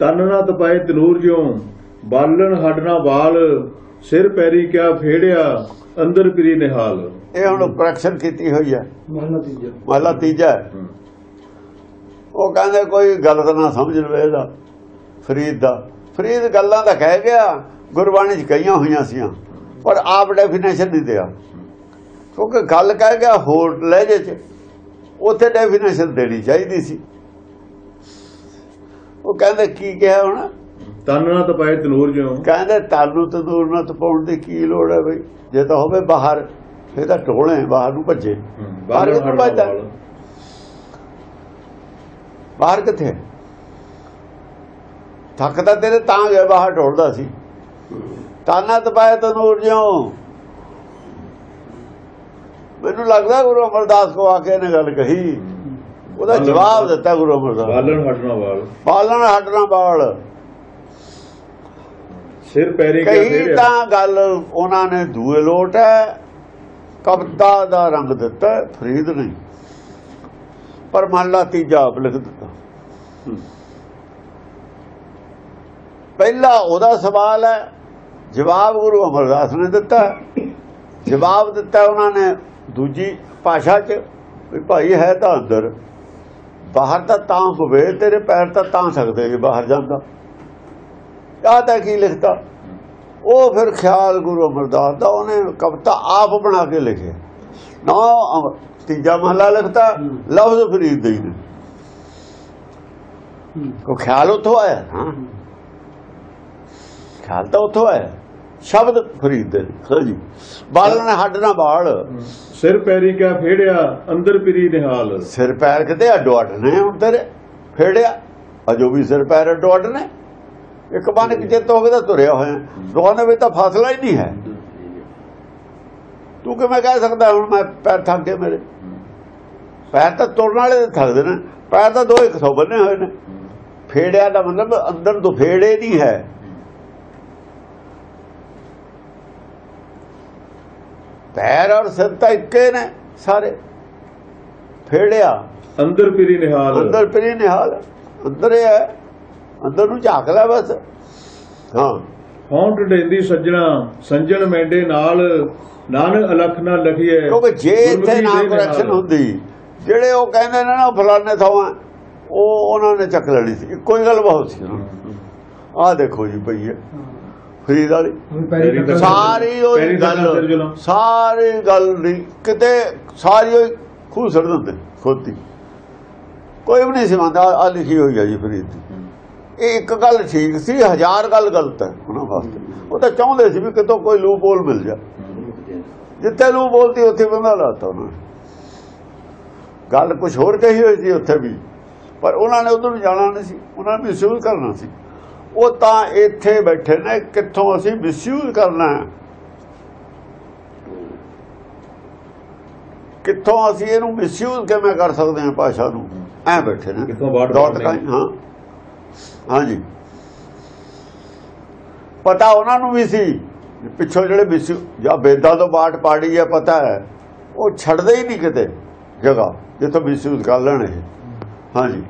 ਤਨ ਨਾ ਤਪਾਏ ਤਨੂਰ ਜਿਉ ਬਾਲਣ ਹੱਡਣਾ ਬਾਲ ਸਿਰ ਪੈਰੀ ਕਿਆ ਫੇੜਿਆ ਅੰਦਰ ਪਰੀ ਨਿਹਾਲ। ਇਹ ਹੁਣ ਕਰੈਕਸ਼ਨ ਕੀਤੀ ਹੋਈ ਹੈ। ਮਹਲਾ ਤੀਜਾ। ਮਹਲਾ ਤੀਜਾ। ਉਹ ਕਹਿੰਦੇ ਕੋਈ ਗਲਤ ਨਾ ਸਮਝ ਲਵੇ ਇਹਦਾ ਫਰੀਦ ਦਾ। ਫਰੀਦ ਗੱਲਾਂ ਤਾਂ ਕਹਿ ਗਿਆ ਗੁਰਬਾਣੀ 'ਚ ਕਈਆਂ ਹੋਈਆਂ ਸੀਆਂ ਪਰ ਆਪ ਡੈਫੀਨੇਸ਼ਨ ਨਹੀਂ ਦਿਆ। ਕਿਉਂਕਿ ਗੱਲ ਕਹਿ ਗਿਆ ਹੋਰ ਲਹਿਜੇ 'ਚ ਉੱਥੇ ਡੈਫੀਨੇਸ਼ਨ ਦੇਣੀ ਚਾਹੀਦੀ ਸੀ। ਉਹ ਕਹਿੰਦੇ ਕੀ ਕਿਹਾ ਹੁਣ? ਤਨ ਨਾ ਤਪਾਏ ਤਨੂਰ ਜਿਉ। ਕਹਿੰਦੇ ਤਾਨੂੰ ਤੰਦੂਰ ਨਾਲ ਤਪਾਉਣ ਦੀ ਕੀ ਲੋੜ ਹੈ ਬਈ? ਜੇ ਤਾਂ ਹੋਵੇ ਬਾਹਰ ਫੇਰ ਤਾਂ ਢੋਲੇ ਬਾਹਰ ਨੂੰ ਭੱਜੇ। ਬਾਹਰ ਹੱਡਣਾ ਭੱਜਦਾ? ਬਾਹਰ ਕਿੱਥੇ? ਥੱਕ ਤਾਂ ਤੇਰੇ ਤਾਂ ਗਿਆ ਬਾਹਰ ਢੋਲਦਾ ਸੀ। ਤਾਨਾ ਤਪਾਇਆ ਤਨੂਰ ਜਿਉ। ਮੈਨੂੰ ਲੱਗਦਾ ਗੁਰੂ ਅਮਰਦਾਸ ਕੋ ਆ ਕੇ ਇਹਨੇ ਗੱਲ ਕਹੀ। ਉਹਦਾ ਜਵਾਬ ਦਿੱਤਾ ਗੁਰੂ ਅਮਰਦਾਸ ਬਾਲਣ ਹੱਡਣਾ ਬਾਲ ਪਾਲਣ ਹਟਣਾ ਬਾਲ ਸਿਰ ਪੈਰੀ ਕਹੀ ਤਾਂ ਗੱਲ ਉਹਨਾਂ ਨੇ ਦੂਏ ਲੋਟ ਹੈ ਕਵਿਤਾ ਦਾ ਰੰਗ ਦਿੱਤਾ ਫਰੀਦ ਨਹੀਂ ਪਰ ਮਹਲਾ ਤੀਜਾ ਆਪ ਲਿਖ ਦਿੱਤਾ। ਪਹਿਲਾ ਉਹਦਾ ਸਵਾਲ ਹੈ ਜਵਾਬ ਗੁਰੂ ਅਮਰਦਾਸ ਨੇ ਦਿੱਤਾ। ਜਵਾਬ ਦਿੱਤਾ ਉਹਨਾਂ ਨੇ ਦੂਜੀ ਭਾਸ਼ਾ 'ਚ ਵੀ ਭਾਈ ਹੈ ਤਾਂ ਅੰਦਰ। ਬਾਹਰ ਤਾਂ ਤਾਂ ਹੋਵੇ, ਤੇਰੇ ਪੈਰ ਤਾਂ ਤਾਂ ਸਕਦੇ ਜੇ ਬਾਹਰ ਜਾਂਦਾ ਆਹ ਤਾਂ ਕੀ ਲਿਖਤਾ? ਉਹ ਫਿਰ ਖਿਆਲ ਗੁਰੂ ਅਮਰਦਾਸ ਦਾ, ਉਹਨੇ ਕਵਿਤਾ ਆਪ ਬਣਾ ਕੇ ਲਿਖਿਆ ਨਾ ਤੀਜਾ ਮਹਲਾ ਲਿਖਤਾ, ਲਫ਼ਜ਼ ਫਰੀਦ ਦੇ ਨੇ। ਉਹ ਖਿਆਲ ਉੱਥੋਂ ਆਇਆ ਨਾ ਖਿਆਲ ਤਾਂ ਉੱਥੋਂ ਆਇਆ। ਸ਼ਬਦ ਫਰੀਦ ਦੇ ਨੇ। ਹਾਂਜੀ ਬਾਲਣ ਹੱਡ ਨਾ ਬਾਲ। ਸਿਰ ਪੈਰੀ ਕਿਆ ਫੇੜਿਆ ਅੰਦਰ ਪਰੀ ਨਿਹਾਲ। ਸਿਰ ਪੈਰ ਕਿਤੇ ਅੱਡੋ ਅੱਡ ਨੇ ਤੇਰੇ ਫੇੜਿਆ ਅਜੋ ਵੀ ਸਿਰ ਪੈਰ ਅੱਡੋ ਅੱਡ ਨੇ। ਇੱਕ ਬੰਨ ਕਿ ਚਿੱਤ ਹੋਵੇ ਤਾਂ ਤੁਰਿਆ ਹੋਇਆ। ਦੋਹਾਂ ਦੇ ਵਿੱਚ ਤਾਂ ਫਾਸਲਾ ਹੀ ਨਹੀਂ ਹੈ। ਤੂੰ ਕਿਵੇਂ ਕਹਿ ਸਕਦਾ ਹੁਣ ਮੈਂ ਪੈਰ ਥੱਕ ਗਏ ਮੇਰੇ? ਪੈਰ ਤਾਂ ਤੁਰਨ ਵਾਲੇ ਦੇ ਥੱਕਦੇ ਨੇ। ਪੈਰ ਤਾਂ ਦੋ ਇੱਕ ਸੌ ਬੰਨੇ ਹੋਏ ਨੇ। ਫੇੜਿਆ ਦਾ ਮਤਲਬ ਅੰਦਰ ਤੋਂ ਫੇੜੇ ਨਹੀਂ ਹੈ। ਪੈਰ ਔਰ ਸਿਰ ਤਾਂ ਇੱਕੇ ਨੇ ਸਾਰੇ। ਫੇੜਿਆ। ਅੰਦਰ ਪਰੀ ਨਿਹਾਲ। ਅੰਦਰ ਪਰੀ ਨਿਹਾਲ। ਅੰਦਰ ਹੀ। ਅੰਦਰ ਨੂੰ ਝਾਕ ਲੈ ਬਸ। ਹਾਂ। ਹੌਂਟ ਡੈਂਦੀ ਸੱਜਣਾ ਸੰਜਣ ਮੈਂਡੇ ਨਾਲ ਨਾਨਕ ਅਲਖ ਨਾ ਲਖੀਏ ਕਿਉਂਕਿ ਜੇ ਇੱਥੇ ਨਾ ਗੁਰਮੁਖੀ ਦੇ ਕਰੈਕਸ਼ਨ। ਹੁੰਦੀ ਜਿਹੜੇ ਉਹ ਕਹਿੰਦੇ ਨੇ ਨਾ ਫਲਾਣੇ ਥਾਵਾਂ ਉਹ ਉਹਨਾਂ ਨੇ ਚੱਕ ਲੈਣੀ ਸੀ। ਇੱਕੋ ਹੀ ਗੱਲ ਬਹੁਤ ਸੀ। ਆਹ ਦੇਖੋ ਜੀ ਪਈ ਹੈ। ਫਰੀਦ ਵਾਲੀ। ਸਾਰੀ ਉਹ ਗੱਲ। ਸਾਰੀ ਗੱਲ ਨਹੀਂ ਕਿਤੇ ਸਾਰੀ ਉਹ ਖੂਹ ਸੜ ਦਿੰਦੇ ਖੋਤੀ ਕੋਈ ਵੀ ਨਹੀਂ ਸੀ ਮੰਨਦਾ ਆ ਲਿਖੀ ਹੋਈ ਹੈ ਜੀ ਫਰੀਦ ਦੀ। ਇਹ ਇੱਕ ਗੱਲ ਠੀਕ ਸੀ ਹਜ਼ਾਰ ਗੱਲ ਗਲਤ ਹੈ ਉਹਨਾਂ ਵਾਸਤੇ। ਉਹ ਤਾਂ ਚਾਹੁੰਦੇ ਸੀ ਵੀ ਕਿਤੋਂ ਕੋਈ ਲੂਪ ਹੋਲ ਮਿਲ ਜਾ। ਜਿੱਥੇ ਲੂਪ ਬੋਲਦੀ ਉੱਥੇ ਬੰਦਾ ਲਾਤਾ ਉਹਨਾਂ ਨੇ। ਗੱਲ ਕੁਝ ਹੋਰ ਕਹੀ ਹੋਈ ਸੀ ਉੱਥੇ ਵੀ। ਪਰ ਉਹਨਾਂ ਨੇ ਉਧਰ ਜਾਣਾ ਨਹੀਂ ਸੀ ਉਹਨਾਂ ਨੇ ਮਿਸਯੂਜ਼ ਕਰਨਾ ਸੀ। ਉਹ ਤਾਂ ਇੱਥੇ ਬੈਠੇ ਨੇ ਕਿੱਥੋਂ ਅਸੀਂ ਮਿਸਯੂਜ਼ ਕਰਨਾ ਹੈ? ਕਿੱਥੋਂ ਅਸੀਂ ਇਹਨੂੰ ਮਿਸਯੂਜ਼ ਕਿਵੇਂ ਕਰ ਸਕਦੇ ਹਾਂ ਭਾਸ਼ਾ ਨੂੰ? ਐ ਬੈਠੇ ਨੇ। ਕਿੱਥੋਂ ਟਕਾਈ, ਹਾਂ। ਹਾਂਜੀ। ਪਤਾ ਉਹਨਾਂ ਨੂੰ ਵੀ ਸੀ ਪਿੱਛੋਂ ਜਿਹੜੇ ਮਿਸਯੂ ਜਾਂ ਵੇਦਾਂ ਤੋਂ ਬਾਟ ਪਾੜੀ ਹੈ ਪਤਾ ਹੈ। ਉਹ ਛੱਡਦੇ ਹੀ ਨਹੀਂ ਕਿਤੇ ਜਗ੍ਹਾ ਜਿੱਥੋਂ ਮਿਸਯੂਜ਼ ਕਰ ਲੈਣ ਇਹ। ਹਾਂਜੀ।